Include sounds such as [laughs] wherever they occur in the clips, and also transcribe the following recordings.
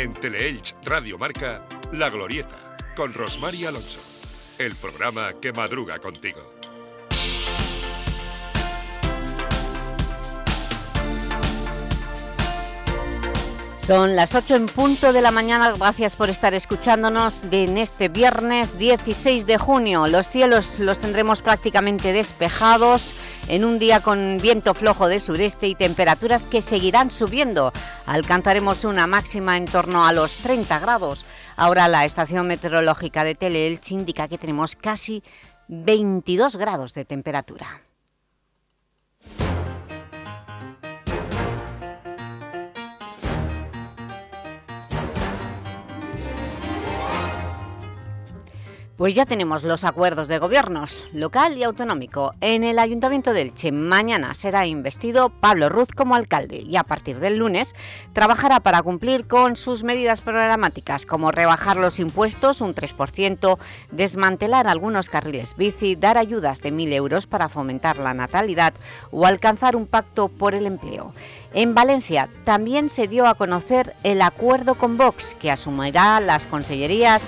En Teleelch Radio Marca, La Glorieta, con Rosmar Alonso. El programa que madruga contigo. Son las 8 en punto de la mañana, gracias por estar escuchándonos en este viernes 16 de junio. Los cielos los tendremos prácticamente despejados en un día con viento flojo de sureste y temperaturas que seguirán subiendo. Alcanzaremos una máxima en torno a los 30 grados. Ahora la estación meteorológica de Teleelch indica que tenemos casi 22 grados de temperatura. Pues ya tenemos los acuerdos de gobiernos local y autonómico. En el Ayuntamiento de Elche mañana será investido Pablo Ruz como alcalde y a partir del lunes trabajará para cumplir con sus medidas programáticas como rebajar los impuestos un 3%, desmantelar algunos carriles bici, dar ayudas de 1.000 euros para fomentar la natalidad o alcanzar un pacto por el empleo. En Valencia también se dio a conocer el acuerdo con Vox que asumirá las consellerías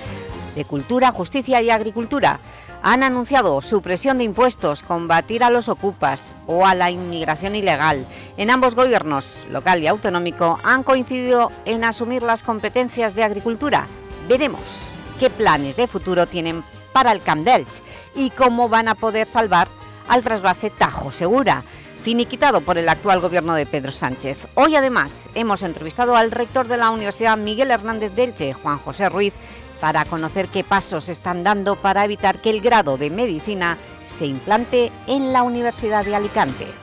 de Cultura, Justicia y Agricultura han anunciado supresión de impuestos, combatir a los ocupas o a la inmigración ilegal. En ambos gobiernos, local y autonómico, han coincidido en asumir las competencias de agricultura. Veremos qué planes de futuro tienen para el Camp y cómo van a poder salvar al trasvase Tajo Segura, finiquitado por el actual gobierno de Pedro Sánchez. Hoy además hemos entrevistado al rector de la Universidad Miguel Hernández Delche, Juan José Ruiz, para conocer qué pasos están dando para evitar que el grado de Medicina se implante en la Universidad de Alicante.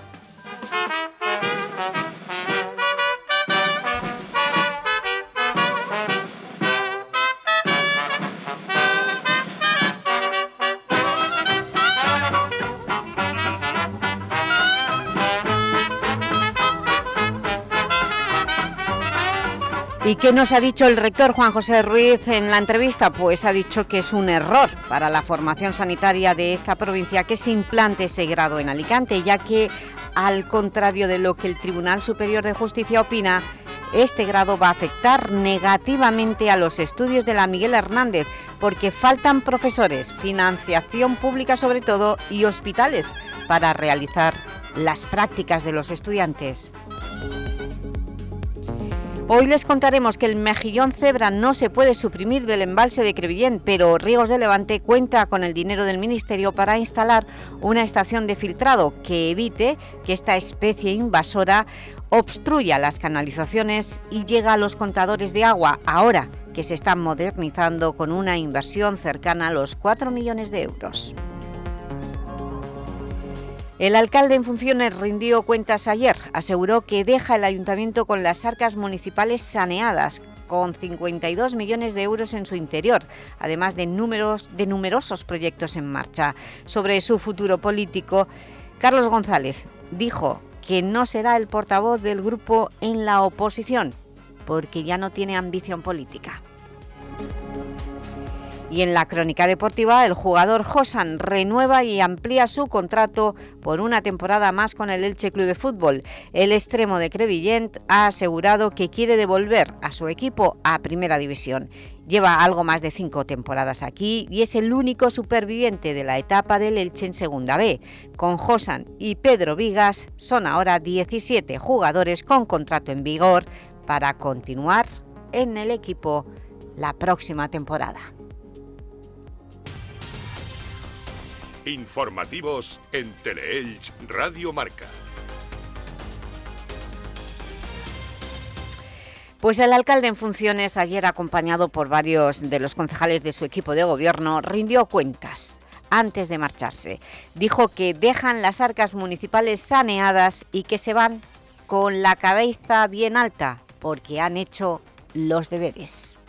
¿Y qué nos ha dicho el rector Juan José Ruiz en la entrevista? Pues ha dicho que es un error para la formación sanitaria de esta provincia que se implante ese grado en Alicante, ya que, al contrario de lo que el Tribunal Superior de Justicia opina, este grado va a afectar negativamente a los estudios de la Miguel Hernández porque faltan profesores, financiación pública sobre todo y hospitales para realizar las prácticas de los estudiantes. Hoy les contaremos que el mejillón cebra no se puede suprimir del embalse de Crevillén, pero Ríos de Levante cuenta con el dinero del Ministerio para instalar una estación de filtrado que evite que esta especie invasora obstruya las canalizaciones y llega a los contadores de agua, ahora que se están modernizando con una inversión cercana a los 4 millones de euros. El alcalde en funciones rindió cuentas ayer. Aseguró que deja el ayuntamiento con las arcas municipales saneadas, con 52 millones de euros en su interior, además de, de numerosos proyectos en marcha. Sobre su futuro político, Carlos González dijo que no será el portavoz del grupo en la oposición, porque ya no tiene ambición política. Y en la crónica deportiva, el jugador Josan renueva y amplía su contrato por una temporada más con el Elche Club de Fútbol. El extremo de Crevillent ha asegurado que quiere devolver a su equipo a Primera División. Lleva algo más de cinco temporadas aquí y es el único superviviente de la etapa del Elche en Segunda B. Con Josan y Pedro Vigas son ahora 17 jugadores con contrato en vigor para continuar en el equipo la próxima temporada. Informativos en Teleelch Radio Marca. Pues el alcalde en funciones, ayer acompañado por varios de los concejales de su equipo de gobierno, rindió cuentas antes de marcharse. Dijo que dejan las arcas municipales saneadas y que se van con la cabeza bien alta porque han hecho los deberes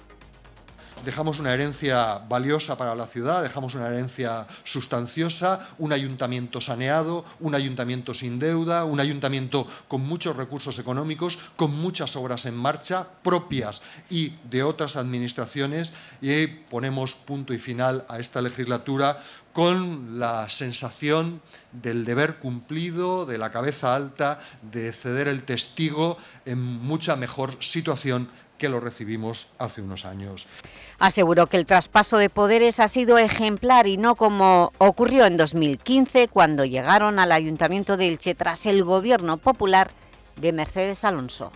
dejamos una herencia valiosa para la ciudad, dejamos una herencia sustanciosa, un ayuntamiento saneado, un ayuntamiento sin deuda, un ayuntamiento con muchos recursos económicos, con muchas obras en marcha propias y de otras administraciones. Y ponemos punto y final a esta legislatura con la sensación del deber cumplido, de la cabeza alta, de ceder el testigo en mucha mejor situación que lo recibimos hace unos años. Aseguró que el traspaso de poderes ha sido ejemplar y no como ocurrió en 2015 cuando llegaron al Ayuntamiento de Elche tras el Gobierno Popular de Mercedes Alonso.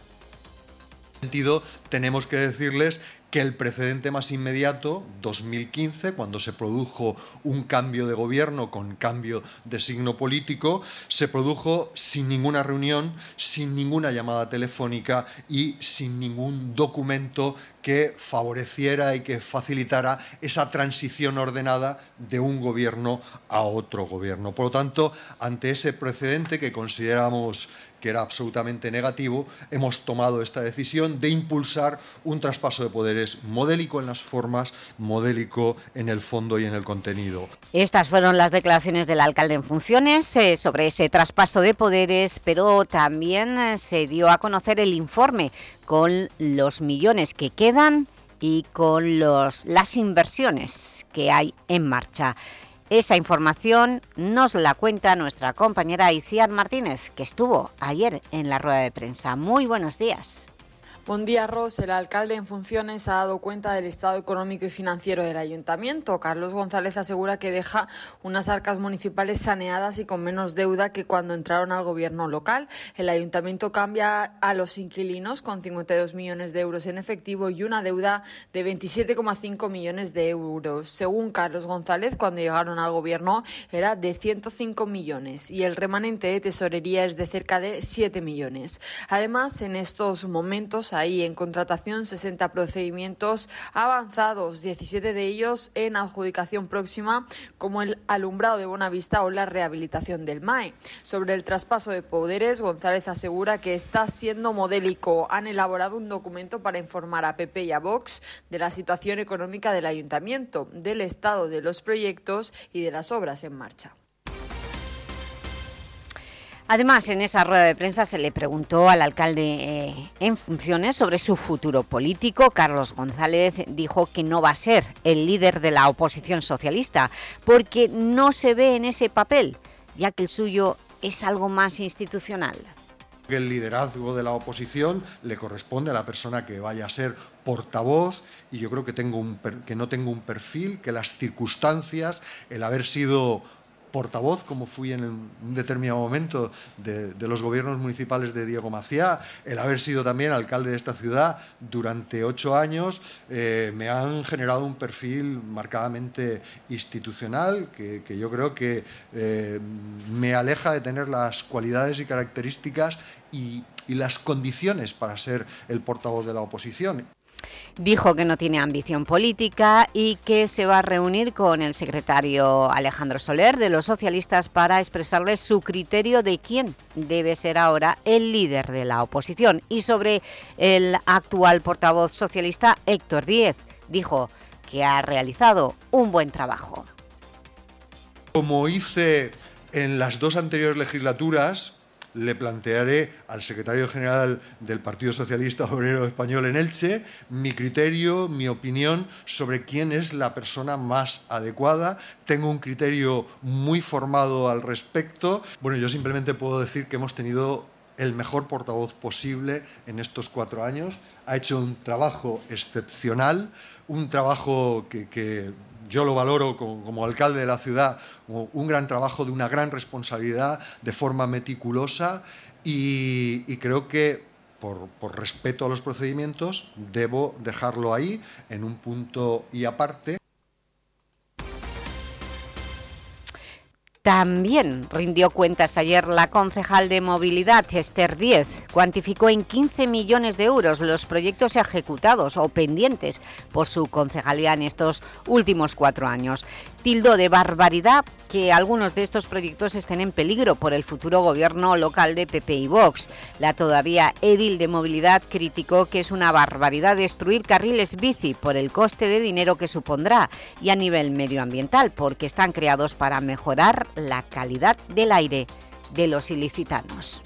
En sentido, tenemos que decirles que el precedente más inmediato, 2015, cuando se produjo un cambio de gobierno con cambio de signo político, se produjo sin ninguna reunión, sin ninguna llamada telefónica y sin ningún documento que favoreciera y que facilitara esa transición ordenada de un gobierno a otro gobierno. Por lo tanto, ante ese precedente que consideramos que era absolutamente negativo, hemos tomado esta decisión de impulsar un traspaso de poderes modélico en las formas, modélico en el fondo y en el contenido. Estas fueron las declaraciones del alcalde en funciones eh, sobre ese traspaso de poderes, pero también eh, se dio a conocer el informe con los millones que quedan y con los, las inversiones que hay en marcha. Esa información nos la cuenta nuestra compañera Iciar Martínez, que estuvo ayer en la rueda de prensa. Muy buenos días. Buen día, Ros. El alcalde en funciones ha dado cuenta del estado económico y financiero del ayuntamiento. Carlos González asegura que deja unas arcas municipales saneadas y con menos deuda que cuando entraron al gobierno local. El ayuntamiento cambia a los inquilinos con 52 millones de euros en efectivo y una deuda de 27,5 millones de euros. Según Carlos González, cuando llegaron al gobierno era de 105 millones y el remanente de tesorería es de cerca de 7 millones. Además, en estos momentos hay en contratación 60 procedimientos avanzados, 17 de ellos en adjudicación próxima, como el alumbrado de Buenavista o la rehabilitación del MAE. Sobre el traspaso de poderes, González asegura que está siendo modélico. Han elaborado un documento para informar a PP y a Vox de la situación económica del ayuntamiento, del estado de los proyectos y de las obras en marcha. Además, en esa rueda de prensa se le preguntó al alcalde eh, en funciones sobre su futuro político. Carlos González dijo que no va a ser el líder de la oposición socialista porque no se ve en ese papel, ya que el suyo es algo más institucional. El liderazgo de la oposición le corresponde a la persona que vaya a ser portavoz y yo creo que, tengo un, que no tengo un perfil, que las circunstancias, el haber sido portavoz, como fui en un determinado momento de, los gobiernos municipales de Diego Maciá, el haber sido también alcalde de esta ciudad durante ocho años, eh, me han generado un perfil marcadamente institucional que, yo creo que eh, me aleja de tener las cualidades y características y las condiciones para ser el portavoz de la oposición. Dijo que no tiene ambición política y que se va a reunir con el secretario Alejandro Soler de los socialistas para expresarle su criterio de quién debe ser ahora el líder de la oposición. Y sobre el actual portavoz socialista Héctor Díez, dijo que ha realizado un buen trabajo. Como hice en las dos anteriores legislaturas, le plantearé al secretario general del Partido Socialista Obrero Español en Elche mi criterio, mi opinión sobre quién es la persona más adecuada. Tengo un criterio muy formado al respecto. Bueno, yo simplemente puedo decir que hemos tenido el mejor portavoz posible en estos cuatro años. Ha hecho un trabajo excepcional, un trabajo que, yo lo valoro como, alcalde de la ciudad como un gran trabajo de una gran responsabilidad, de forma meticulosa y, creo que por, respeto a los procedimientos debo dejarlo ahí en un punto y aparte. También rindió cuentas ayer la concejal de movilidad, Esther Díez. Cuantificó en 15 millones de euros los proyectos ejecutados o pendientes por su concejalía en estos últimos cuatro años tildo de barbaridad que algunos de estos proyectos estén en peligro por el futuro gobierno local de PP y Vox. La todavía edil de movilidad criticó que es una barbaridad destruir carriles bici por el coste de dinero que supondrá y a nivel medioambiental porque están creados para mejorar la calidad del aire de los ilicitanos.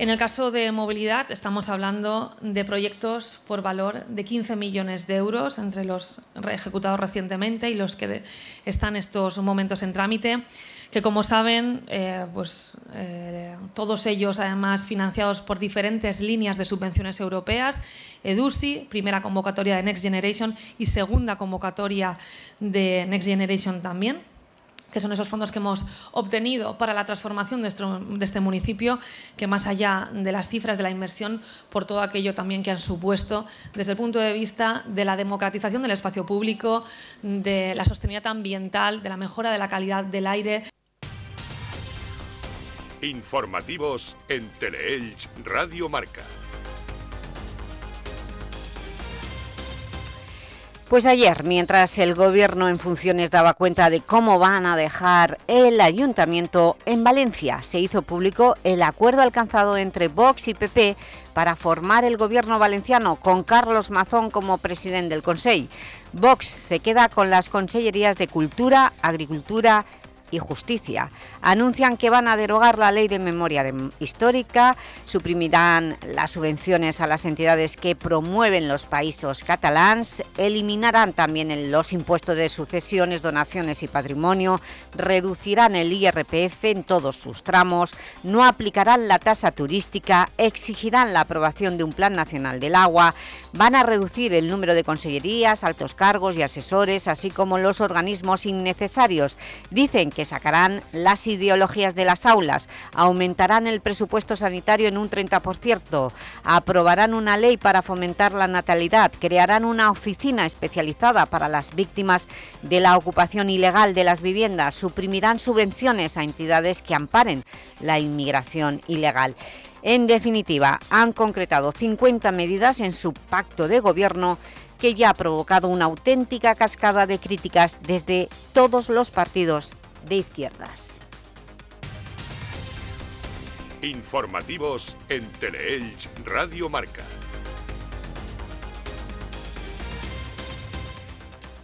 En el caso de movilidad estamos hablando de proyectos por valor de 15 millones de euros entre los ejecutados recientemente y los que están estos momentos en trámite que como saben, eh, pues, eh, todos ellos además financiados por diferentes líneas de subvenciones europeas, EDUSI, primera convocatoria de Next Generation y segunda convocatoria de Next Generation también que son esos fondos que hemos obtenido para la transformación de este municipio, que más allá de las cifras de la inversión, por todo aquello también que han supuesto desde el punto de vista de la democratización del espacio público, de la sostenibilidad ambiental, de la mejora de la calidad del aire. Informativos en Teleelch Radio Marca. Pues ayer, mientras el Gobierno en funciones daba cuenta de cómo van a dejar el Ayuntamiento, en Valencia se hizo público el acuerdo alcanzado entre Vox y PP para formar el Gobierno valenciano con Carlos Mazón como presidente del Consejo. Vox se queda con las consellerías de Cultura, Agricultura y Justicia. Anuncian que van a derogar la Ley de Memoria Histórica, suprimirán las subvenciones a las entidades que promueven los países catalans, eliminarán también los impuestos de sucesiones, donaciones y patrimonio, reducirán el IRPF en todos sus tramos, no aplicarán la tasa turística, exigirán la aprobación de un Plan Nacional del Agua, van a reducir el número de consellerías, altos cargos y asesores, así como los organismos innecesarios. Dicen que que sacarán las ideologías de las aulas, aumentarán el presupuesto sanitario en un 30%, aprobarán una ley para fomentar la natalidad, crearán una oficina especializada para las víctimas de la ocupación ilegal de las viviendas, suprimirán subvenciones a entidades que amparen la inmigración ilegal. En definitiva, han concretado 50 medidas en su pacto de gobierno que ya ha provocado una auténtica cascada de críticas desde todos los partidos de izquierdas. Informativos en Teleelch Radio Marca.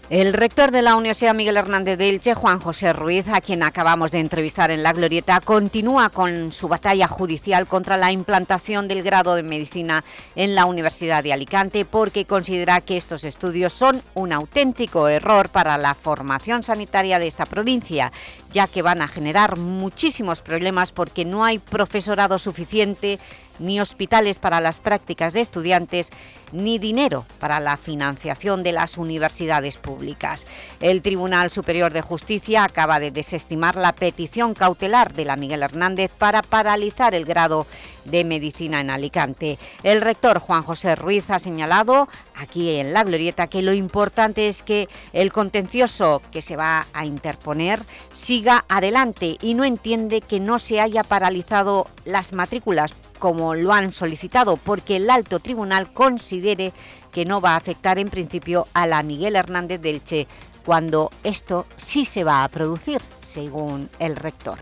El rector de la Universidad Miguel Hernández de Elche, Juan José Ruiz, a quien acabamos de entrevistar en La Glorieta, continúa con su batalla judicial contra la implantación del grado de Medicina en la Universidad de Alicante porque considera que estos estudios son un auténtico error para la formación sanitaria de esta provincia, ya que van a generar muchísimos problemas porque no hay profesorado suficiente ni hospitales para las prácticas de estudiantes, ni dinero para la financiación de las universidades públicas. El Tribunal Superior de Justicia acaba de desestimar la petición cautelar de la Miguel Hernández para paralizar el grado de Medicina en Alicante. El rector Juan José Ruiz ha señalado aquí en La Glorieta que lo importante es que el contencioso que se va a interponer siga adelante y no entiende que no se haya paralizado las matrículas como lo han solicitado, porque el alto tribunal considere que no va a afectar en principio a la Miguel Hernández del Che, cuando esto sí se va a producir, según el rector.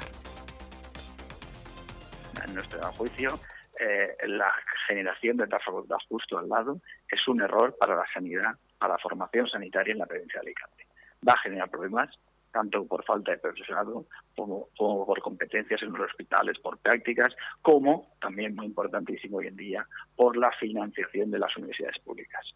En nuestro juicio, eh, la generación de esta facultad justo al lado es un error para la sanidad, para la formación sanitaria en la provincia de Alicante. Va a generar problemas tanto por falta de profesorado como, por competencias en los hospitales, por prácticas, como, también muy importantísimo hoy en día, por la financiación de las universidades públicas.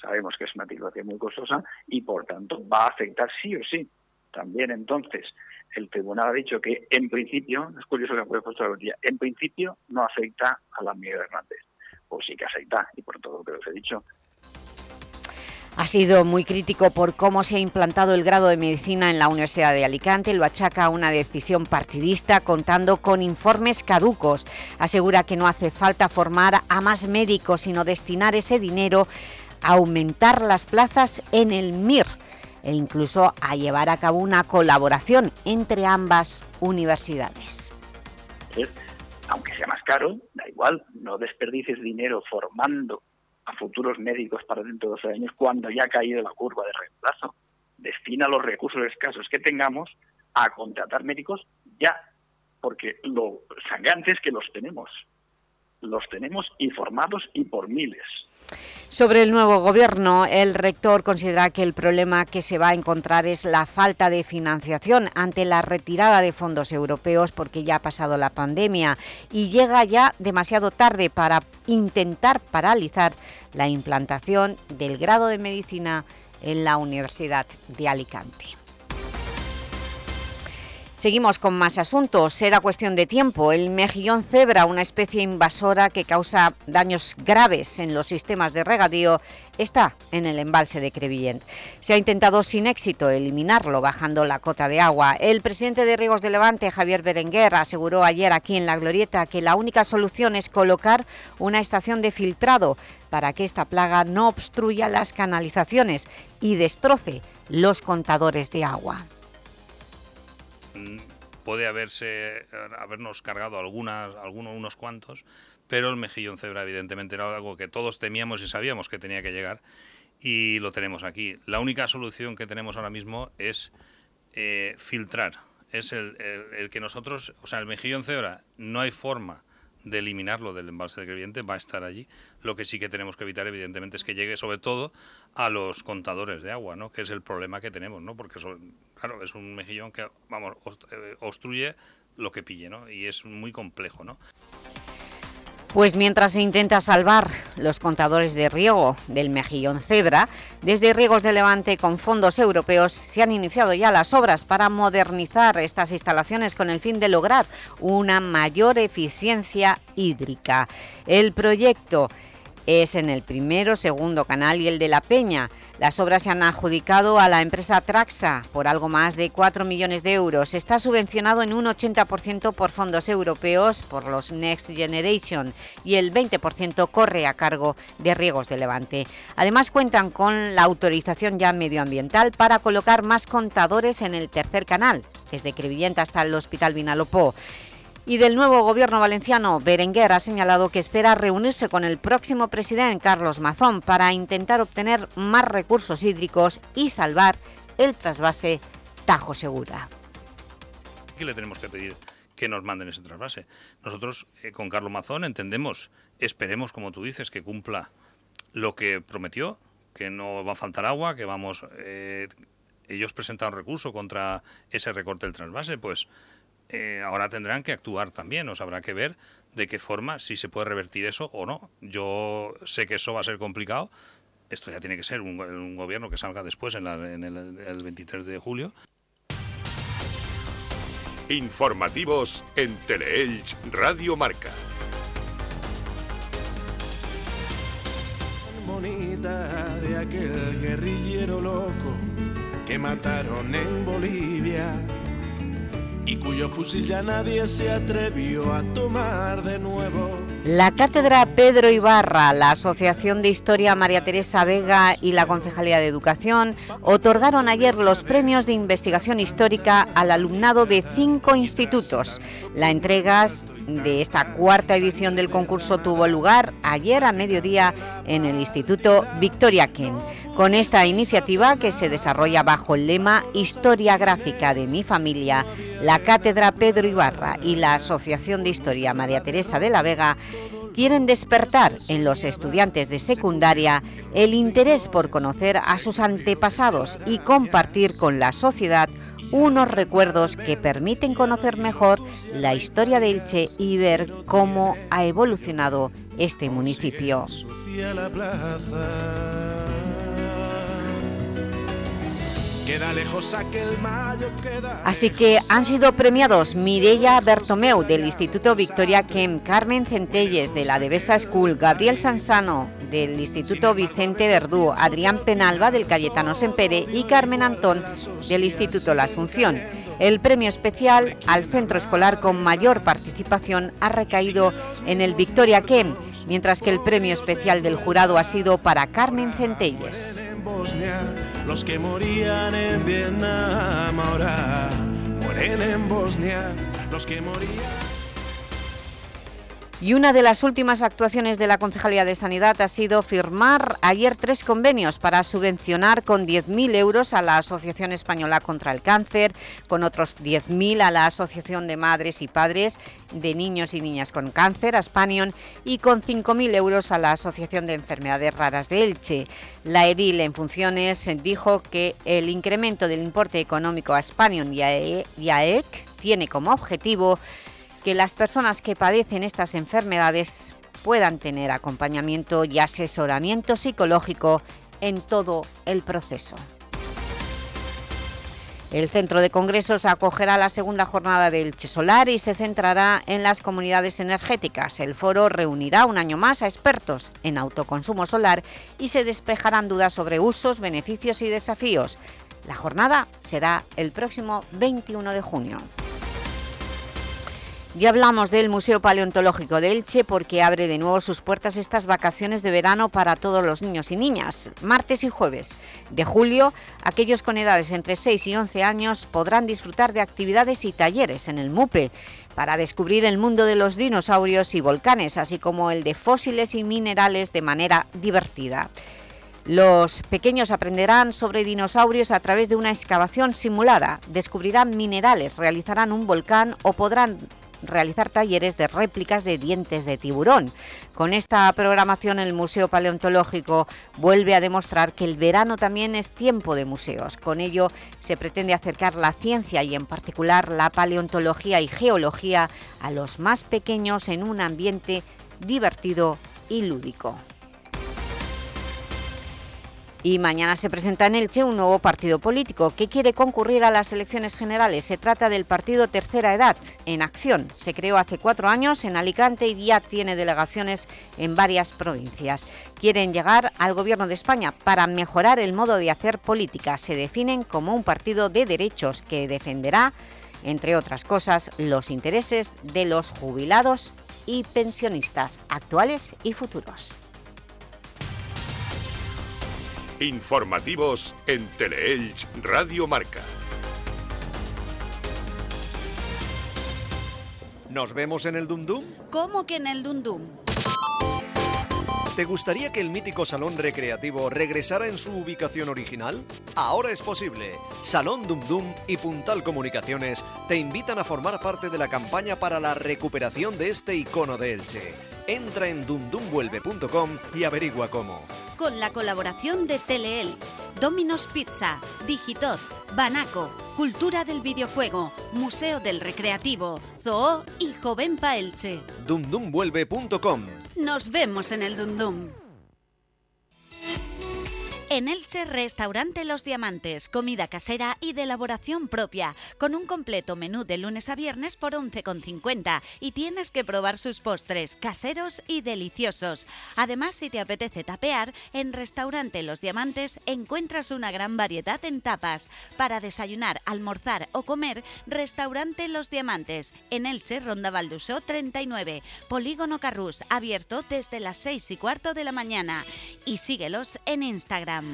Sabemos que es una situación muy costosa y, por tanto, va a afectar sí o sí. También, entonces, el tribunal ha dicho que, en principio, es curioso que ha puesto la día, en principio no afecta a la Miguel Hernández. Pues sí que afecta, y por todo lo que os he dicho, ha sido muy crítico por cómo se ha implantado el grado de Medicina en la Universidad de Alicante. Lo achaca a una decisión partidista contando con informes caducos. Asegura que no hace falta formar a más médicos, sino destinar ese dinero a aumentar las plazas en el MIR e incluso a llevar a cabo una colaboración entre ambas universidades. Aunque sea más caro, da igual, no desperdices dinero formando a futuros médicos para dentro de 12 años cuando ya ha caído la curva de reemplazo. Destina los recursos escasos que tengamos a contratar médicos ya, porque lo sangrante es que los tenemos. Los tenemos y formados y por miles. Sobre el nuevo gobierno, el rector considera que el problema que se va a encontrar es la falta de financiación ante la retirada de fondos europeos porque ya ha pasado la pandemia y llega ya demasiado tarde para intentar paralizar la implantación del grado de Medicina en la Universidad de Alicante. Seguimos con más asuntos. Será cuestión de tiempo. El mejillón cebra, una especie invasora que causa daños graves en los sistemas de regadío, está en el embalse de Crevillent. Se ha intentado sin éxito eliminarlo bajando la cota de agua. El presidente de Riegos de Levante, Javier Berenguer, aseguró ayer aquí en La Glorieta que la única solución es colocar una estación de filtrado para que esta plaga no obstruya las canalizaciones y destroce los contadores de agua. Mm, puede haberse habernos cargado algunas, algunos, unos cuantos, pero el mejillón cebra evidentemente era algo que todos temíamos y sabíamos que tenía que llegar y lo tenemos aquí. La única solución que tenemos ahora mismo es eh, filtrar. Es el, el, que nosotros, o sea, el mejillón cebra no hay forma de eliminarlo del embalse de Crevillente, va a estar allí. Lo que sí que tenemos que evitar, evidentemente, es que llegue sobre todo a los contadores de agua, ¿no? que es el problema que tenemos, ¿no? porque claro, es un mejillón que vamos eh, obstruye lo que pille ¿no? y es muy complejo. ¿no? Pues mientras se intenta salvar los contadores de riego del mejillón cebra, desde Riegos de Levante con fondos europeos se han iniciado ya las obras para modernizar estas instalaciones con el fin de lograr una mayor eficiencia hídrica. El proyecto es en el primero, segundo canal y el de La Peña. Las obras se han adjudicado a la empresa Traxa por algo más de 4 millones de euros. Está subvencionado en un 80% por fondos europeos, por los Next Generation, y el 20% corre a cargo de Riegos de Levante. Además cuentan con la autorización ya medioambiental para colocar más contadores en el tercer canal, desde Crevillenta hasta el Hospital Vinalopó. Y del nuevo gobierno valenciano, Berenguer ha señalado que espera reunirse con el próximo presidente, Carlos Mazón, para intentar obtener más recursos hídricos y salvar el trasvase Tajo Segura. ¿Qué le tenemos que pedir? que nos manden ese trasvase. Nosotros, eh, con Carlos Mazón, entendemos, esperemos, como tú dices, que cumpla lo que prometió, que no va a faltar agua, que vamos... Eh, ellos presentaron recurso contra ese recorte del trasvase, pues eh, ahora tendrán que actuar también, os habrá que ver de qué forma, si se puede revertir eso o no. Yo sé que eso va a ser complicado, esto ya tiene que ser un, gobierno que salga después, en, el, el 23 de julio. Informativos en Teleelch Radio Marca. Bonita de aquel guerrillero loco que mataron en Bolivia y cuyo fusil ya nadie se atrevió a tomar de nuevo. La Cátedra Pedro Ibarra, la Asociación de Historia María Teresa Vega y la Concejalía de Educación otorgaron ayer los premios de investigación histórica al alumnado de cinco institutos. La entrega de esta cuarta edición del concurso tuvo lugar ayer a mediodía en el Instituto Victoria Ken. Con esta iniciativa, que se desarrolla bajo el lema Historia Gráfica de mi familia, la Cátedra Pedro Ibarra y la Asociación de Historia María Teresa de la Vega quieren despertar en los estudiantes de secundaria el interés por conocer a sus antepasados y compartir con la sociedad unos recuerdos que permiten conocer mejor la historia de Elche y ver cómo ha evolucionado este municipio. Así que han sido premiados Mireia Bertomeu del Instituto Victoria Kem, Carmen Centelles de la Devesa School, Gabriel Sansano del Instituto Vicente Verdú, Adrián Penalba del Cayetano Sempere y Carmen Antón del Instituto La Asunción. El premio especial al centro escolar con mayor participación ha recaído en el Victoria Kem, mientras que el premio especial del jurado ha sido para Carmen Centelles los que morían en Vietnam ahora mueren en Bosnia, los que morían... Y una de las últimas actuaciones de la Concejalía de Sanidad ha sido firmar ayer tres convenios para subvencionar con 10.000 euros a la Asociación Española contra el Cáncer, con otros 10.000 a la Asociación de Madres y Padres de Niños y Niñas con Cáncer, Aspanion, y con 5.000 euros a la Asociación de Enfermedades Raras de Elche. La edil en funciones dijo que el incremento del importe económico a Aspanion y a EEC tiene como objetivo que las personas que padecen estas enfermedades puedan tener acompañamiento y asesoramiento psicológico en todo el proceso. El Centro de Congresos acogerá la segunda jornada del Chesolar y se centrará en las comunidades energéticas. El foro reunirá un año más a expertos en autoconsumo solar y se despejarán dudas sobre usos, beneficios y desafíos. La jornada será el próximo 21 de junio. Ya hablamos del Museo Paleontológico de Elche porque abre de nuevo sus puertas estas vacaciones de verano para todos los niños y niñas. Martes y jueves de julio, aquellos con edades entre 6 y 11 años podrán disfrutar de actividades y talleres en el MUPE para descubrir el mundo de los dinosaurios y volcanes, así como el de fósiles y minerales de manera divertida. Los pequeños aprenderán sobre dinosaurios a través de una excavación simulada, descubrirán minerales, realizarán un volcán o podrán realizar talleres de réplicas de dientes de tiburón. Con esta programación el Museo Paleontológico vuelve a demostrar que el verano también es tiempo de museos. Con ello se pretende acercar la ciencia y en particular la paleontología y geología a los más pequeños en un ambiente divertido y lúdico. Y mañana se presenta en Elche un nuevo partido político que quiere concurrir a las elecciones generales. Se trata del partido Tercera Edad, en acción. Se creó hace cuatro años en Alicante y ya tiene delegaciones en varias provincias. Quieren llegar al Gobierno de España para mejorar el modo de hacer política. Se definen como un partido de derechos que defenderá, entre otras cosas, los intereses de los jubilados y pensionistas actuales y futuros. Informativos en Teleelch Radio Marca. ¿Nos vemos en el Dum ¿Cómo que en el Dum ¿Te gustaría que el mítico Salón Recreativo regresara en su ubicación original? Ahora es posible. Salón Dum Dum y Puntal Comunicaciones te invitan a formar parte de la campaña para la recuperación de este icono de Elche. Entra en dumdumvuelve.com y averigua cómo con la colaboración de Teleelch, Domino's Pizza, Digitot, Banaco, Cultura del Videojuego, Museo del Recreativo, Zoo y Jovenpa Elche. dumdumvuelve.com Nos vemos en el Dundum. En Elche, restaurante Los Diamantes, comida casera y de elaboración propia, con un completo menú de lunes a viernes por 11,50 y tienes que probar sus postres caseros y deliciosos. Además, si te apetece tapear, en restaurante Los Diamantes encuentras una gran variedad en tapas. Para desayunar, almorzar o comer, restaurante Los Diamantes, en Elche, Ronda Valdusó 39, Polígono Carrús, abierto desde las 6 y cuarto de la mañana. Y síguelos en Instagram.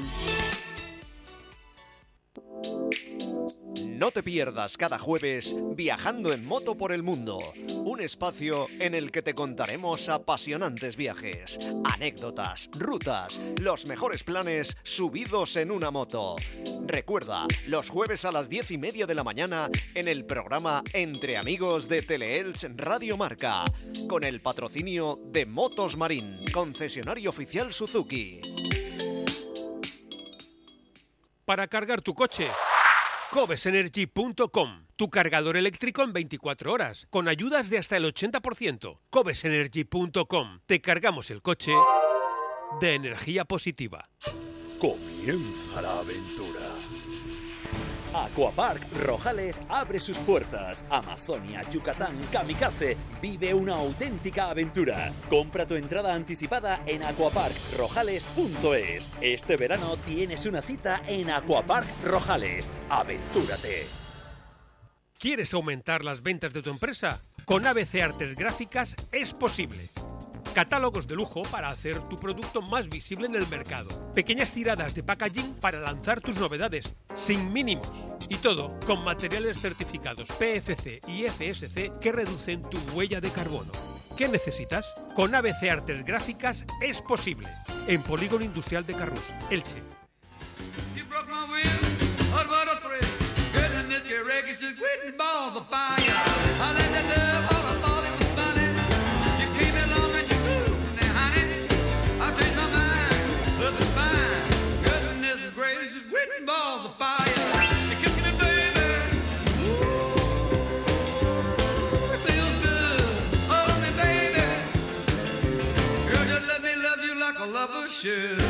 No te pierdas cada jueves Viajando en Moto por el Mundo, un espacio en el que te contaremos apasionantes viajes, anécdotas, rutas, los mejores planes subidos en una moto. Recuerda, los jueves a las diez y media de la mañana en el programa Entre Amigos de Teleelch Radio Marca, con el patrocinio de Motos Marín, concesionario oficial Suzuki. Para cargar tu coche cobesenergy.com, tu cargador eléctrico en 24 horas, con ayudas de hasta el 80%. cobesenergy.com, te cargamos el coche de energía positiva. Comienza la aventura. Aquapark Rojales abre sus puertas. Amazonia, Yucatán, Kamikaze. Vive una auténtica aventura. Compra tu entrada anticipada en aquaparkrojales.es. Este verano tienes una cita en Aquapark Rojales. Aventúrate. ¿Quieres aumentar las ventas de tu empresa? Con ABC Artes Gráficas es posible. Catálogos de lujo para hacer tu producto más visible en el mercado. Pequeñas tiradas de packaging para lanzar tus novedades, sin mínimos. Y todo con materiales certificados PFC y FSC que reducen tu huella de carbono. ¿Qué necesitas? Con ABC Artes Gráficas es posible. En Polígono Industrial de Carrús, Elche. Should.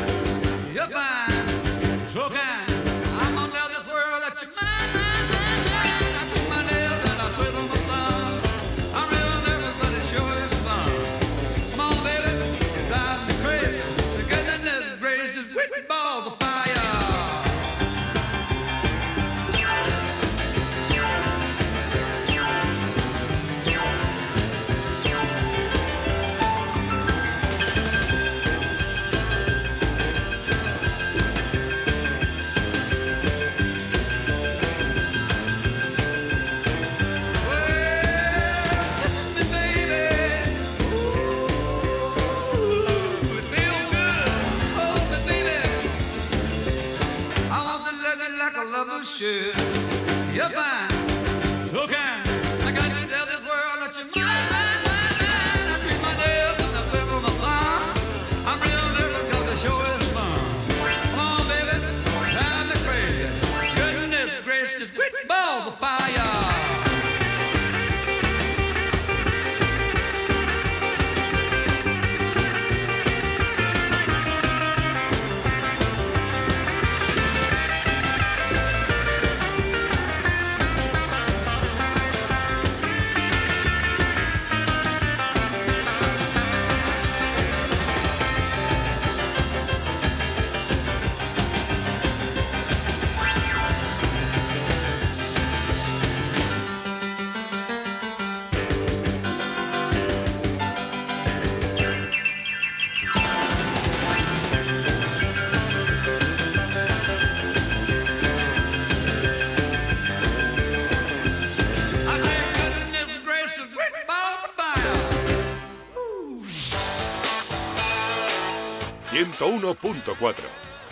101.4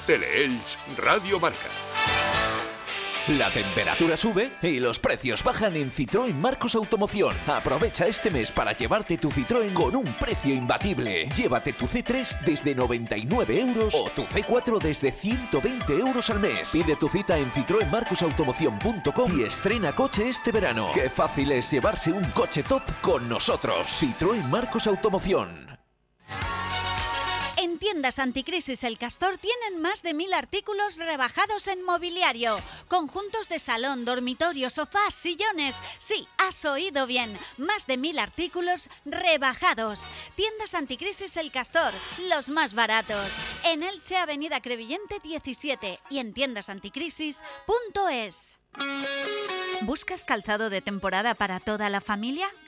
Teleelch Radio Marca. La temperatura sube y los precios bajan en Citroën Marcos Automoción. Aprovecha este mes para llevarte tu Citroën con un precio imbatible. Llévate tu C3 desde 99 euros o tu C4 desde 120 euros al mes. Pide tu cita en citroenmarcosautomoción.com y estrena coche este verano. Qué fácil es llevarse un coche top con nosotros. Citroën Marcos Automoción. En tiendas anticrisis El Castor tienen más de mil artículos rebajados en mobiliario. Conjuntos de salón, dormitorio, sofás, sillones. Sí, has oído bien. Más de mil artículos rebajados. Tiendas anticrisis El Castor, los más baratos. En Elche, Avenida Crevillente 17 y en tiendasanticrisis.es. ¿Buscas calzado de temporada para toda la familia?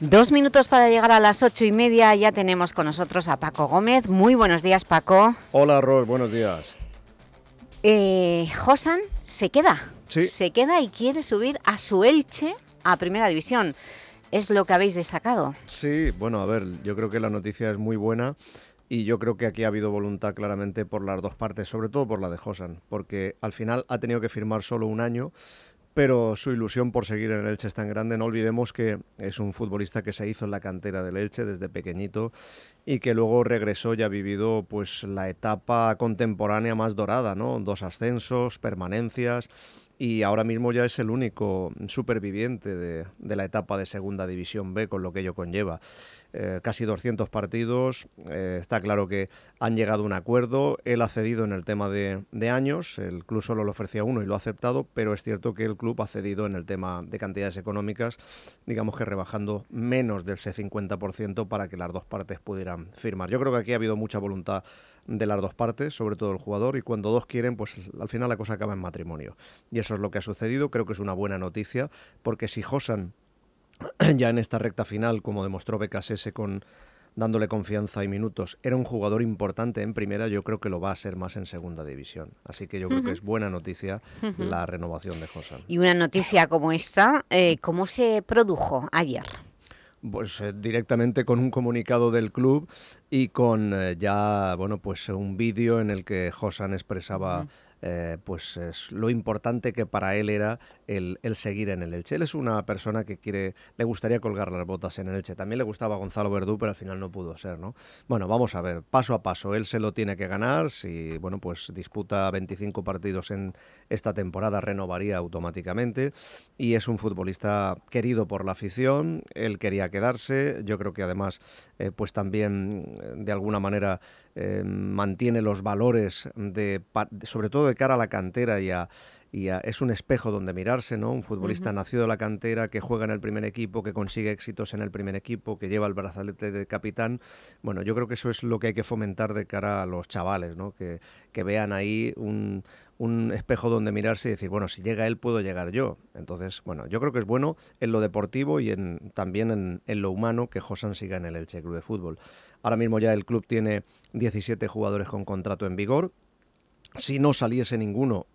Dos minutos para llegar a las ocho y media. Ya tenemos con nosotros a Paco Gómez. Muy buenos días, Paco. Hola, Ros, buenos días. Eh, Josan se queda. Sí. Se queda y quiere subir a su Elche a Primera División. Es lo que habéis destacado. Sí, bueno, a ver, yo creo que la noticia es muy buena y yo creo que aquí ha habido voluntad claramente por las dos partes, sobre todo por la de Josan, porque al final ha tenido que firmar solo un año, pero su ilusión por seguir en el Elche es tan grande. No olvidemos que es un futbolista que se hizo en la cantera del Elche desde pequeñito y que luego regresó y ha vivido pues la etapa contemporánea más dorada, ¿no? Dos ascensos, permanencias y ahora mismo ya es el único superviviente de, de la etapa de Segunda División B, con lo que ello conlleva. Eh, casi 200 partidos. eh, está claro que han llegado a un acuerdo. Él ha cedido en el tema de, de años. El club solo le ofrecía uno y lo ha aceptado, pero es cierto que el club ha cedido en el tema de cantidades económicas, digamos que rebajando menos del ese 50% para que las dos partes pudieran firmar. Yo creo que aquí ha habido mucha voluntad de las dos partes, sobre todo el jugador, y cuando dos quieren, pues al final la cosa acaba en matrimonio. Y eso es lo que ha sucedido, creo que es una buena noticia, porque si Josan [clears throat] ya en esta recta final, como demostró BKSS con dándole confianza y minutos, era un jugador importante en primera, yo creo que lo va a ser más en segunda división. Así que yo creo que es buena noticia la renovación de Josan. Y una noticia como esta, eh, ¿cómo se produjo ayer? Pues eh, directamente con un comunicado del club y con eh, ya, bueno, pues un vídeo en el que Josan expresaba eh, pues es lo importante que para él era el, seguir en el Elche. Él es una persona que quiere, le gustaría colgar las botas en el Elche. También le gustaba Gonzalo Verdú, pero al final no pudo ser, ¿no? Bueno, vamos a ver, paso a paso. Él se lo tiene que ganar. Si, bueno, pues disputa 25 partidos en esta temporada, renovaría automáticamente. Y es un futbolista querido por la afición. Él quería quedarse. Yo creo que además, eh, pues también, eh, de alguna manera, eh, mantiene los valores de- sobre todo de cara a la cantera y a, y a- es un espejo donde mirarse, ¿no? Un futbolista nacido de la cantera, que juega en el primer equipo, que consigue éxitos en el primer equipo, que lleva el brazalete de capitán. Bueno, yo creo que eso es lo que hay que fomentar de cara a los chavales, ¿no? Que, que vean ahí un, un espejo donde mirarse y decir, bueno, si llega él, puedo llegar yo. Entonces, bueno, yo creo que es bueno en lo deportivo y en, también en, en lo humano que Josan siga en el Elche Club de Fútbol. Ahora mismo ya el club tiene 17 jugadores con contrato en vigor. Si no saliese ninguno,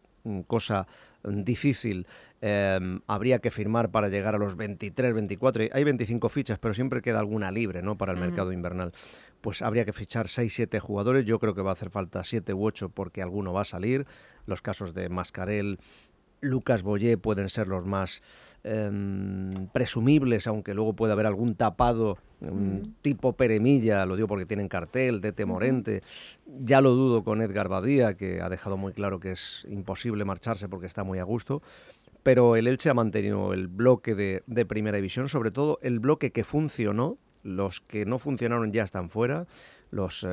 cosa mm, difícil, eh, habría que firmar para llegar a los 23, 24. Hay 25 fichas, pero siempre queda alguna libre ¿no? para el mercado invernal. Pues habría que fichar 6, 7 jugadores. Yo creo que va a hacer falta 7 u 8 porque alguno va a salir. Los casos de Mascarel, Lucas Boyé pueden ser los más em, presumibles, aunque luego puede haber algún tapado em, Mm. tipo Peremilla, lo digo porque tienen cartel, de Temorente. Ya lo dudo con Edgar Badía, que ha dejado muy claro que es imposible marcharse porque está muy a gusto. Pero el Elche ha mantenido el bloque de, de primera división, sobre todo el bloque que funcionó. Los que no funcionaron ya están fuera. Los eh,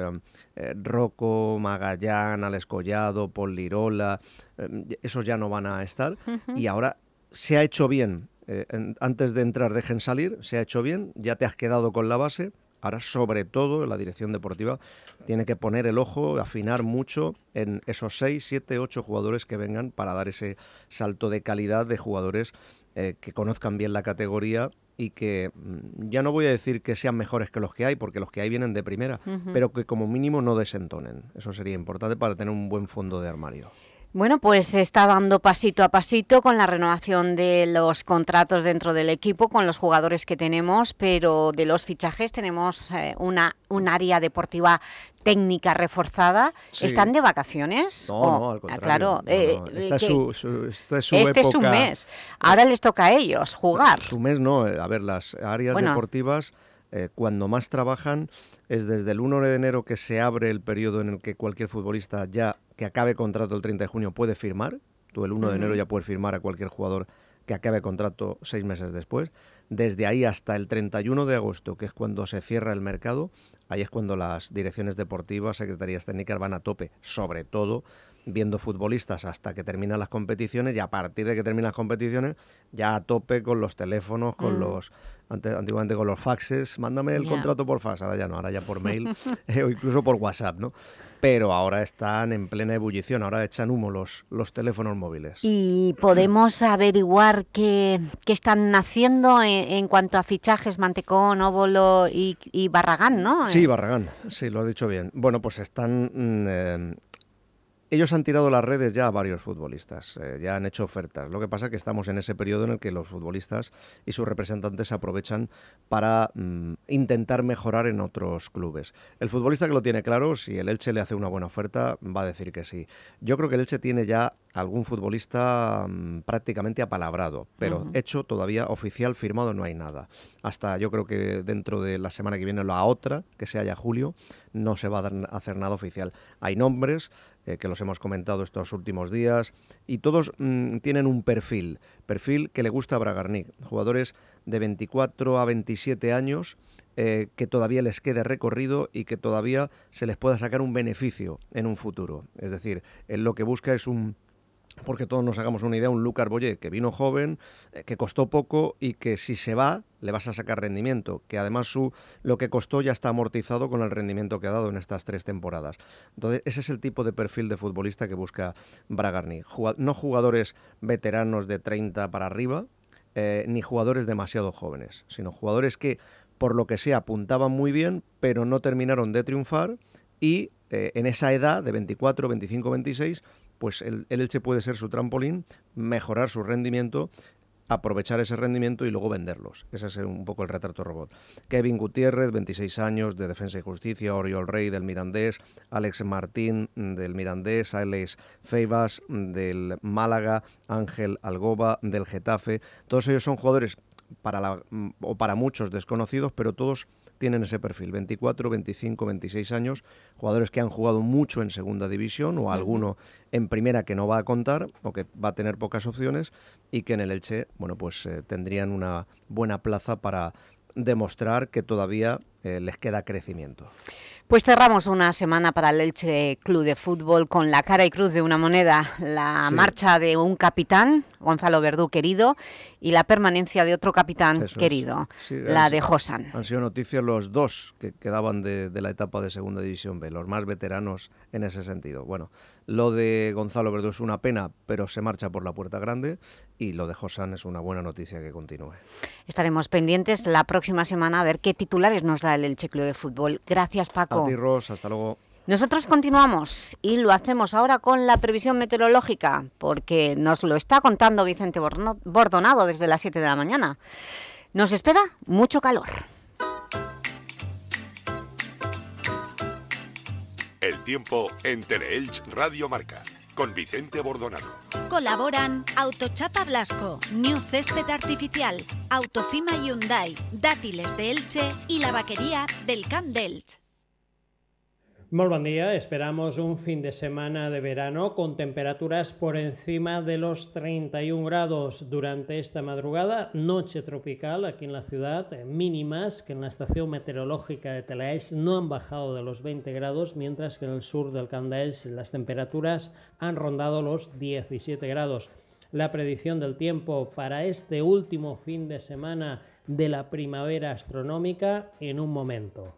eh, Rocco, Magallán, Alex Collado, Paul Lirola, eh, esos ya no van a estar. Y ahora se ha hecho bien. eh, en- antes de entrar, dejen salir. Se ha hecho bien. Ya te has quedado con la base. Ahora, sobre todo, la dirección deportiva tiene que poner el ojo, afinar mucho en esos 6, 7, 8 jugadores que vengan para dar ese salto de calidad de jugadores eh, que conozcan bien la categoría y que mm, ya no voy a decir que sean mejores que los que hay, porque los que hay vienen de primera, pero que como mínimo no desentonen. Eso sería importante para tener un buen fondo de armario. Bueno, pues se está dando pasito a pasito con la renovación de los contratos dentro del equipo, con los jugadores que tenemos, pero de los fichajes tenemos eh, una, un área deportiva técnica reforzada. Sí. ¿Están de vacaciones? No, O- no, al ah, contrario. Claro, No, eh, no, esta es que- su- su- esta es su este es su mes. Ahora les toca a ellos jugar. Su mes no, eh, a ver, las áreas Bueno. deportivas eh, cuando más trabajan es desde el 1 de enero que se abre el periodo en el que cualquier futbolista ya que acabe contrato el 30 de junio puede firmar. Tú el 1 de enero ya puedes firmar a cualquier jugador que acabe contrato seis meses después. Desde ahí hasta el 31 de agosto, que es cuando se cierra el mercado, ahí es cuando las direcciones deportivas, secretarías técnicas van a tope, sobre todo viendo futbolistas hasta que terminan las competiciones y a partir de que terminan las competiciones ya a tope con los teléfonos, con Mm. los antiguamente con los faxes, mándame el contrato por fax, ahora ya no, ahora ya por mail [laughs] eh, o incluso por WhatsApp, ¿no? Pero ahora están en plena ebullición, ahora echan humo los, los teléfonos móviles. Y podemos averiguar qué, qué están haciendo en, en cuanto a fichajes Mantecón, Óbolo y, y Barragán, ¿no? Sí, Barragán, sí, lo has dicho bien. Bueno, pues están... mm, eh, ellos han tirado las redes ya a varios futbolistas, eh, ya han hecho ofertas. Lo que pasa es que estamos en ese periodo en el que los futbolistas y sus representantes aprovechan para mm, intentar mejorar en otros clubes. El futbolista que lo tiene claro, si el Elche le hace una buena oferta, va a decir que sí. Yo creo que el Elche tiene ya algún futbolista mm, prácticamente apalabrado, pero hecho todavía oficial, firmado no hay nada. Hasta yo creo que dentro de la semana que viene, la otra, que sea ya julio, no se va a dar- a hacer nada oficial. Hay nombres eh, que los hemos comentado estos últimos días y todos mm, tienen un perfil, perfil que le gusta a Bragarnik, jugadores de 24 a 27 años eh, que todavía les quede recorrido y que todavía se les pueda sacar un beneficio en un futuro. Es decir, lo que busca es un porque todos nos hagamos una idea, un Lucas Boyé que vino joven, eh, que costó poco y que si se va le vas a sacar rendimiento, que además su lo que costó ya está amortizado con el rendimiento que ha dado en estas tres temporadas. Entonces, ese es el tipo de perfil de futbolista que busca Bragarni. No jugadores veteranos de 30 para arriba, eh, ni jugadores demasiado jóvenes, sino jugadores que, por lo que sea, apuntaban muy bien, pero no terminaron de triunfar y eh, en esa edad de 24, 25, 26, pues el, el Elche puede ser su trampolín, mejorar su rendimiento, aprovechar ese rendimiento y luego venderlos. Ese es un poco el retrato robot. Kevin Gutiérrez, 26 años, de Defensa y Justicia, Oriol Rey del Mirandés, Alex Martín del Mirandés, Alex Feivas mm, del Málaga, Ángel Algoba del Getafe. Todos ellos son jugadores para la, o para muchos desconocidos, pero todos tienen ese perfil, 24, 25, 26 años, jugadores que han jugado mucho en segunda división o alguno en primera que no va a contar o que va a tener pocas opciones y que en el Elche, bueno, pues eh, tendrían una buena plaza para demostrar que todavía eh, les queda crecimiento. Pues cerramos una semana para el Elche Club de Fútbol con la cara y cruz de una moneda, la Sí. marcha de un capitán, Gonzalo Verdú querido, y la permanencia de otro capitán Eso querido, Sí, la han- de Josan. Han sido noticias los dos que quedaban de, de la etapa de Segunda División B, los más veteranos en ese sentido. Bueno, lo de Gonzalo Verdú es una pena, pero se marcha por la puerta grande, y lo de Josan es una buena noticia que continúe. Estaremos pendientes la próxima semana a ver qué titulares nos da el Elche Club de Fútbol. Gracias, Paco. A ti, Ros, hasta luego. Nosotros continuamos y lo hacemos ahora con la previsión meteorológica, porque nos lo está contando Vicente Bordonado desde las 7 de la mañana. Nos espera mucho calor. El tiempo en Teleelch Radio Marca con Vicente Bordonado. Colaboran Autochapa Blasco, New Césped Artificial, Autofima Hyundai, Dátiles de Elche y la vaquería del Camp d'Elche. Muy buen día, esperamos un fin de semana de verano con temperaturas por encima de los 31 grados durante esta madrugada, noche tropical aquí en la ciudad, eh, mínimas que en la estación meteorológica de Telaes no han bajado de los 20 grados, mientras que en el sur del Candaels las temperaturas han rondado los 17 grados. La predicción del tiempo para este último fin de semana de la primavera astronómica en un momento.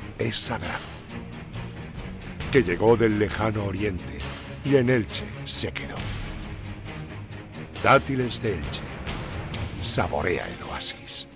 es sagrado. Que llegó del lejano oriente y en Elche se quedó. Dátiles de Elche. Saborea el oasis.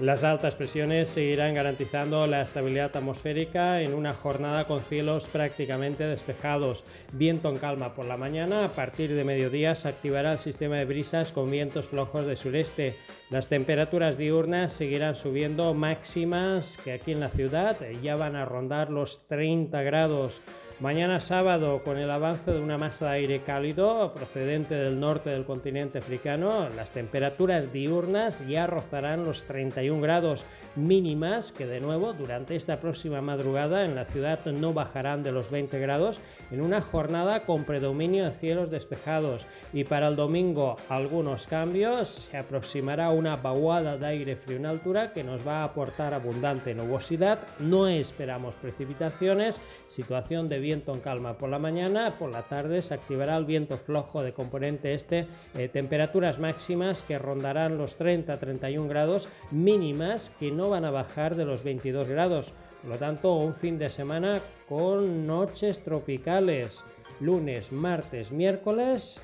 Las altas presiones seguirán garantizando la estabilidad atmosférica en una jornada con cielos prácticamente despejados. Viento en calma por la mañana, a partir de mediodía se activará el sistema de brisas con vientos flojos de sureste. Las temperaturas diurnas seguirán subiendo máximas que aquí en la ciudad ya van a rondar los 30 grados. Mañana sábado, con el avance de una masa de aire cálido procedente del norte del continente africano, las temperaturas diurnas ya rozarán los 31 grados mínimas que de nuevo durante esta próxima madrugada en la ciudad no bajarán de los 20 grados en una jornada con predominio de cielos despejados. Y para el domingo algunos cambios, se aproximará una vaguada de aire frío en altura que nos va a aportar abundante nubosidad, no esperamos precipitaciones, situación de viento en calma por la mañana, por la tarde se activará el viento flojo de componente este, eh, temperaturas máximas que rondarán los 30-31 grados mínimas que no van a bajar de los 22 grados. Por lo tanto, un fin de semana con noches tropicales. Lunes, martes, miércoles,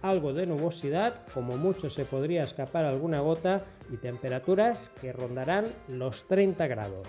algo de nubosidad, como mucho se podría escapar alguna gota y temperaturas que rondarán los 30 grados.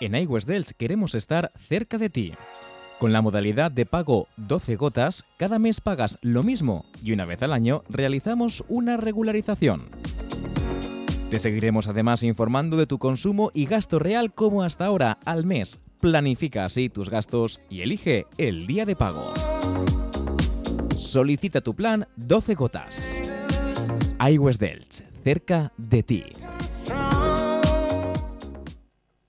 En iWest Delch queremos estar cerca de ti. Con la modalidad de pago 12 gotas, cada mes pagas lo mismo y una vez al año realizamos una regularización. Te seguiremos además informando de tu consumo y gasto real como hasta ahora al mes. Planifica así tus gastos y elige el día de pago. Solicita tu plan 12 gotas. iWest Delch, cerca de ti.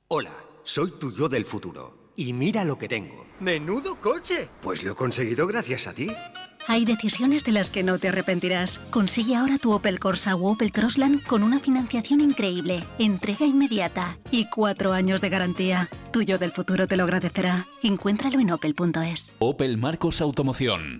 Hola, soy tu yo del futuro. Y mira lo que tengo. ¡Menudo coche! Pues lo he conseguido gracias a ti. Hay decisiones de las que no te arrepentirás. Consigue ahora tu Opel Corsa o Opel Crossland con una financiación increíble, entrega inmediata y cuatro años de garantía. Tuyo del futuro te lo agradecerá. Encuéntralo en opel.es. Opel Marcos Automoción.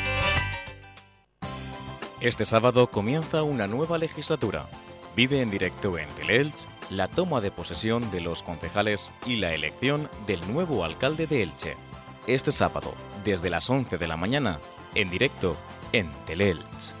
Este sábado comienza una nueva legislatura. Vive en directo en Teleelch la toma de posesión de los concejales y la elección del nuevo alcalde de Elche. Este sábado, desde las 11 de la mañana, en directo en Teleelch.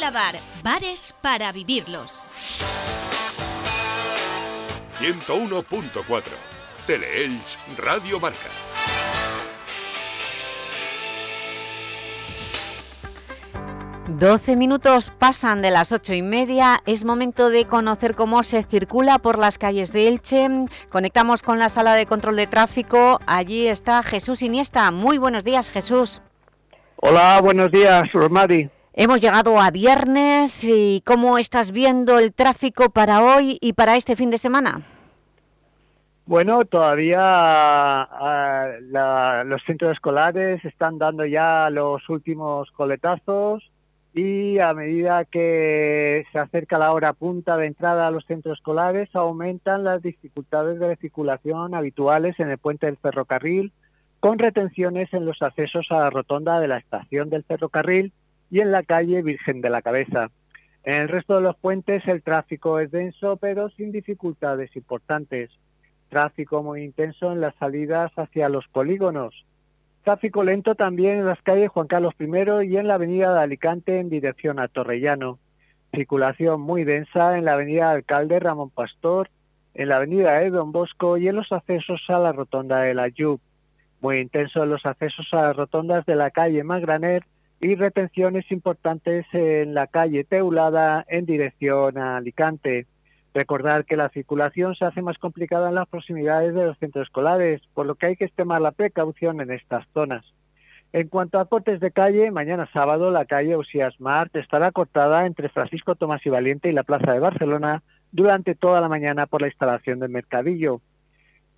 Bar, bares para vivirlos. 101.4 Teleelch Radio Marca. Doce minutos pasan de las ocho y media. Es momento de conocer cómo se circula por las calles de Elche. Conectamos con la sala de control de tráfico. Allí está Jesús Iniesta. Muy buenos días, Jesús. Hola, buenos días, Rosmari. Hemos llegado a viernes y ¿cómo estás viendo el tráfico para hoy y para este fin de semana? Bueno, todavía ah, la- los centros escolares están dando ya los últimos coletazos y a medida que se acerca la hora punta de entrada a los centros escolares aumentan las dificultades de circulación habituales en el puente del ferrocarril con retenciones en los accesos a la rotonda de la estación del ferrocarril y en la calle Virgen de la Cabeza. En el resto de los puentes el tráfico es denso pero sin dificultades importantes. Tráfico muy intenso en las salidas hacia los polígonos. Tráfico lento también en las calles Juan Carlos I y en la avenida de Alicante en dirección a Torrellano. Circulación muy densa en la avenida Alcalde Ramón Pastor, en la avenida de Don Bosco y en los accesos a la rotonda de la Yub. Muy intenso en los accesos a las rotondas de la calle Magraner y retenciones importantes en la calle Teulada en dirección a Alicante. Recordar que la circulación se hace más complicada en las proximidades de los centros escolares, por lo que hay que extremar la precaución en estas zonas. En cuanto a cortes de calle, mañana sábado la calle Usías Mart estará cortada entre Francisco Tomás y Valiente y la Plaza de Barcelona durante toda la mañana por la instalación del mercadillo.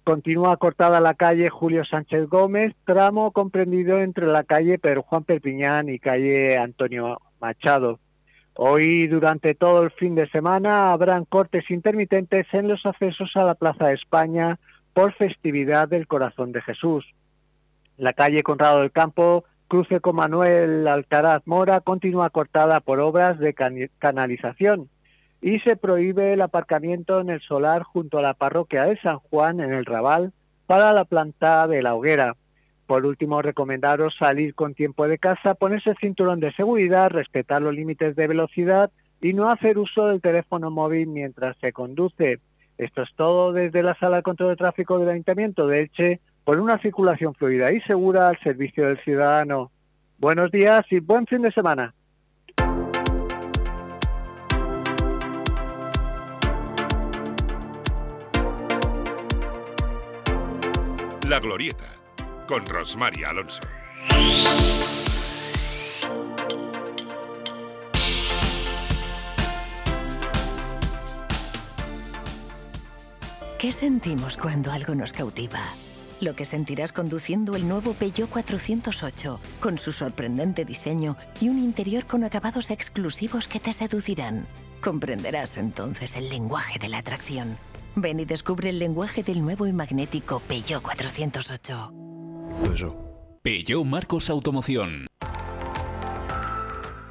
Continúa cortada la calle Julio Sánchez Gómez, tramo comprendido entre la calle Pedro Juan Perpiñán y calle Antonio Machado. Hoy, durante todo el fin de semana, habrán cortes intermitentes en los accesos a la Plaza de España por festividad del Corazón de Jesús. La calle Conrado del Campo, cruce con Manuel Alcaraz Mora, continúa cortada por obras de canalización y se prohíbe el aparcamiento en el solar junto a la parroquia de San Juan en el Raval para la planta de la hoguera. Por último, recomendaros salir con tiempo de casa, ponerse el cinturón de seguridad, respetar los límites de velocidad y no hacer uso del teléfono móvil mientras se conduce. Esto es todo desde la Sala de Control de Tráfico del Ayuntamiento de Elche por una circulación fluida y segura al servicio del ciudadano. Buenos días y buen fin de semana. La Glorieta con Rosmary Alonso. ¿Qué sentimos cuando algo nos cautiva? Lo que sentirás conduciendo el nuevo Peugeot 408, con su sorprendente diseño y un interior con acabados exclusivos que te seducirán. Comprenderás entonces el lenguaje de la atracción. Ven y descubre el lenguaje del nuevo y magnético Peugeot 408. Peugeot Marcos Automoción.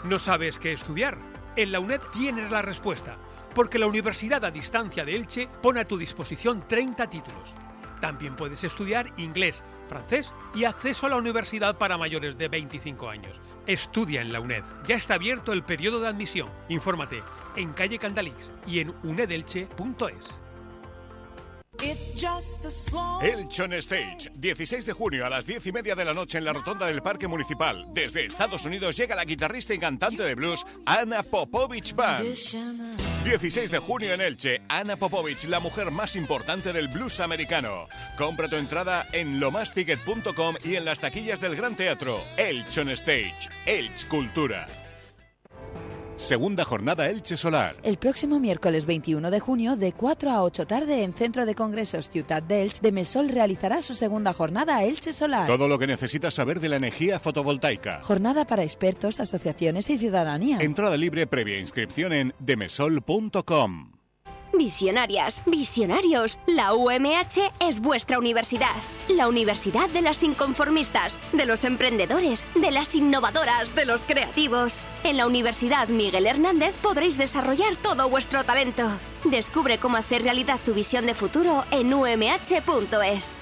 ¿No sabes qué estudiar? En la UNED tienes la respuesta, porque la Universidad a Distancia de Elche pone a tu disposición 30 títulos. También puedes estudiar inglés, francés y acceso a la universidad para mayores de 25 años. Estudia en la UNED. Ya está abierto el periodo de admisión. Infórmate en calle Candalix y en unedelche.es. Elchon Stage, 16 de junio a las 10 y media de la noche en la rotonda del Parque Municipal. Desde Estados Unidos llega la guitarrista y cantante de blues Ana Popovich Band. 16 de junio en Elche, Ana Popovich, la mujer más importante del blues americano. Compra tu entrada en lomasticket.com y en las taquillas del Gran Teatro. Elchon Stage, Elch Cultura. Segunda jornada Elche Solar. El próximo miércoles 21 de junio, de 4 a 8 tarde, en Centro de Congresos d'Elche, de Mesol realizará su segunda jornada Elche Solar. Todo lo que necesitas saber de la energía fotovoltaica. Jornada para expertos, asociaciones y ciudadanía. Entrada libre previa inscripción en demesol.com. Visionarias, visionarios, la UMH es vuestra universidad. La universidad de las inconformistas, de los emprendedores, de las innovadoras, de los creativos. En la Universidad Miguel Hernández podréis desarrollar todo vuestro talento. Descubre cómo hacer realidad tu visión de futuro en umh.es.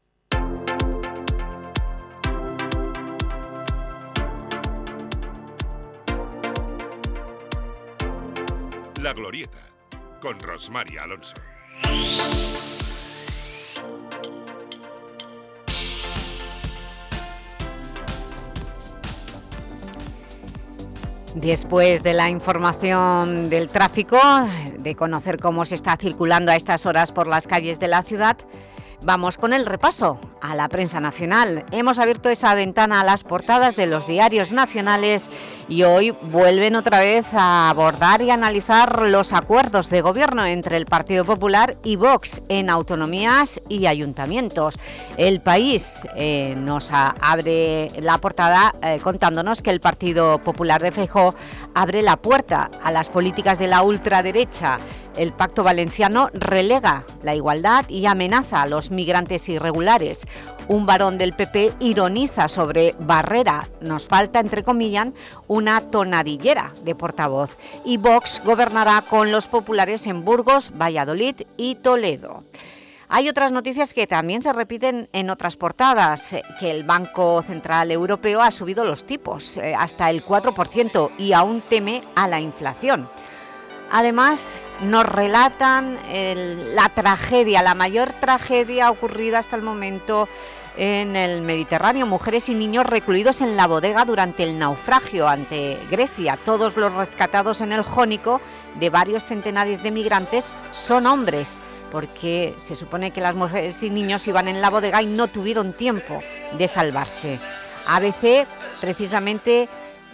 La Glorieta, con Rosmaria Alonso. Después de la información del tráfico, de conocer cómo se está circulando a estas horas por las calles de la ciudad, Vamos con el repaso a la prensa nacional. Hemos abierto esa ventana a las portadas de los diarios nacionales y hoy vuelven otra vez a abordar y analizar los acuerdos de gobierno entre el Partido Popular y Vox en autonomías y ayuntamientos. El País eh, nos abre la portada eh, contándonos que el Partido Popular de Feijó abre la puerta a las políticas de la ultraderecha el Pacto Valenciano relega la igualdad y amenaza a los migrantes irregulares. Un varón del PP ironiza sobre Barrera. Nos falta, entre comillas, una tonadillera de portavoz. Y Vox gobernará con los populares en Burgos, Valladolid y Toledo. Hay otras noticias que también se repiten en otras portadas, eh, que el Banco Central Europeo ha subido los tipos eh, hasta el 4% y aún teme a la inflación. Además, nos relatan la tragedia, la mayor tragedia ocurrida hasta el momento en el Mediterráneo. Mujeres y niños recluidos en la bodega durante el naufragio ante Grecia. Todos los rescatados en el Jónico de varios centenares de migrantes son hombres, porque se supone que las mujeres y niños iban en la bodega y no tuvieron tiempo de salvarse. ABC, precisamente,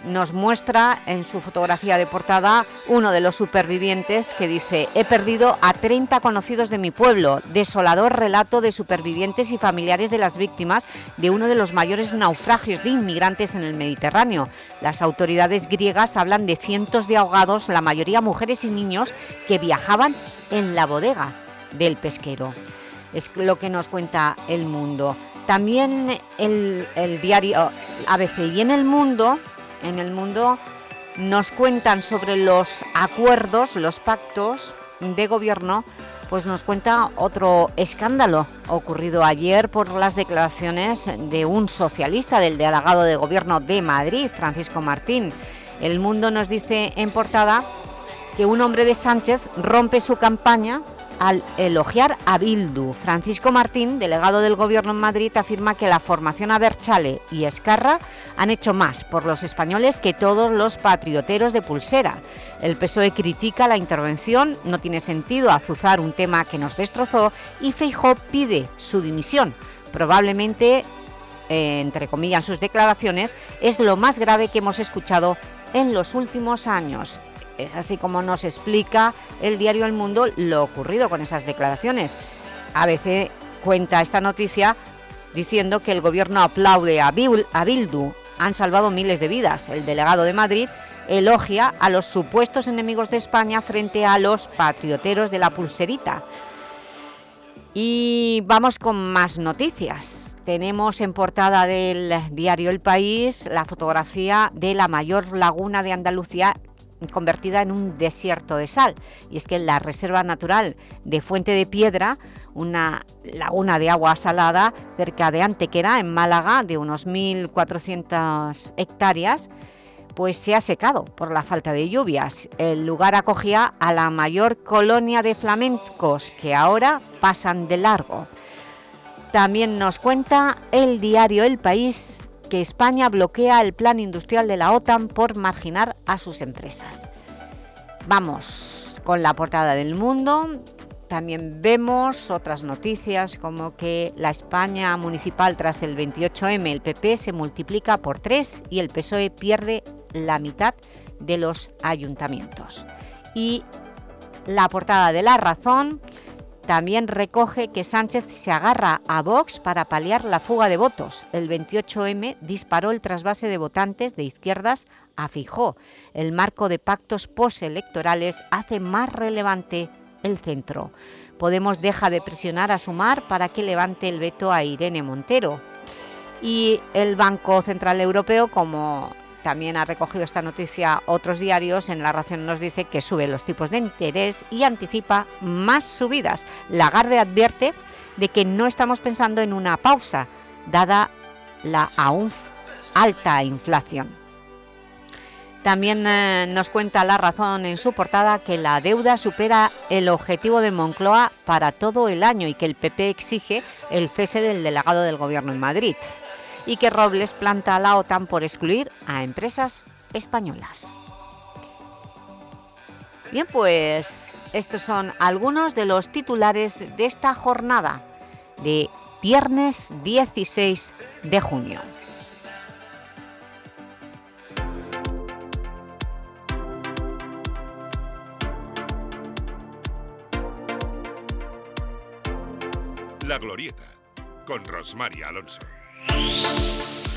nos muestra en su fotografía de portada uno de los supervivientes que dice «He perdido a 30 conocidos de mi pueblo, desolador relato de supervivientes y familiares de las víctimas de uno de los mayores naufragios de inmigrantes en el Mediterráneo. Las autoridades griegas hablan de cientos de ahogados, la mayoría mujeres y niños, que viajaban en la bodega del pesquero». Es lo que nos cuenta El Mundo. También el, el diario ABC y en El Mundo en el mundo nos cuentan sobre los acuerdos, los pactos de gobierno, pues nos cuenta otro escándalo ocurrido ayer por las declaraciones de un socialista del delegado de gobierno de Madrid, Francisco Martín. El Mundo nos dice en portada que un hombre de Sánchez rompe su campaña al elogiar a Bildu. Francisco Martín, delegado del Gobierno en Madrid, afirma que la formación Aberchale y Escarra han hecho más por los españoles que todos los patrioteros de pulsera. El PSOE critica la intervención, no tiene sentido azuzar un tema que nos destrozó y Feijó pide su dimisión. Probablemente, eh, entre comillas sus declaraciones, es lo más grave que hemos escuchado en los últimos años. Es así como nos explica el diario El Mundo lo ocurrido con esas declaraciones. ABC cuenta esta noticia diciendo que el gobierno aplaude a, Bildu. Han salvado miles de vidas. El delegado de Madrid elogia a los supuestos enemigos de España frente a los patrioteros de la pulserita. Y vamos con más noticias. Tenemos en portada del diario El País la fotografía de la mayor laguna de Andalucía convertida en un desierto de sal. Y es que la Reserva Natural de Fuente de Piedra, una laguna de agua salada cerca de Antequera, en Málaga, de unos 1.400 hectáreas, pues se ha secado por la falta de lluvias. El lugar acogía a la mayor colonia de flamencos que ahora pasan de largo. También nos cuenta el diario El País que España bloquea el plan industrial de la OTAN por marginar a sus empresas. Vamos con la portada del mundo. También vemos otras noticias como que la España municipal tras el 28M, el PP se multiplica por tres y el PSOE pierde la mitad de los ayuntamientos. Y la portada de La Razón también recoge que Sánchez se agarra a Vox para paliar la fuga de votos. El 28M disparó el trasvase de votantes de izquierdas a Fijó. El marco de pactos postelectorales hace más relevante el centro. Podemos deja de presionar a Sumar para que levante el veto a Irene Montero. Y el Banco Central Europeo, como también ha recogido esta noticia otros diarios, en La Razón nos dice que sube los tipos de interés y anticipa más subidas. Lagarde advierte de que no estamos pensando en una pausa, dada la aún alta inflación. También eh, nos cuenta La Razón en su portada que la deuda supera el objetivo de Moncloa para todo el año y que el PP exige el cese del delegado del Gobierno en Madrid y que Robles planta a la OTAN por excluir a empresas españolas. Bien, pues estos son algunos de los titulares de esta jornada de viernes 16 de junio. La Glorieta, con Rosmaria Alonso. Thank you.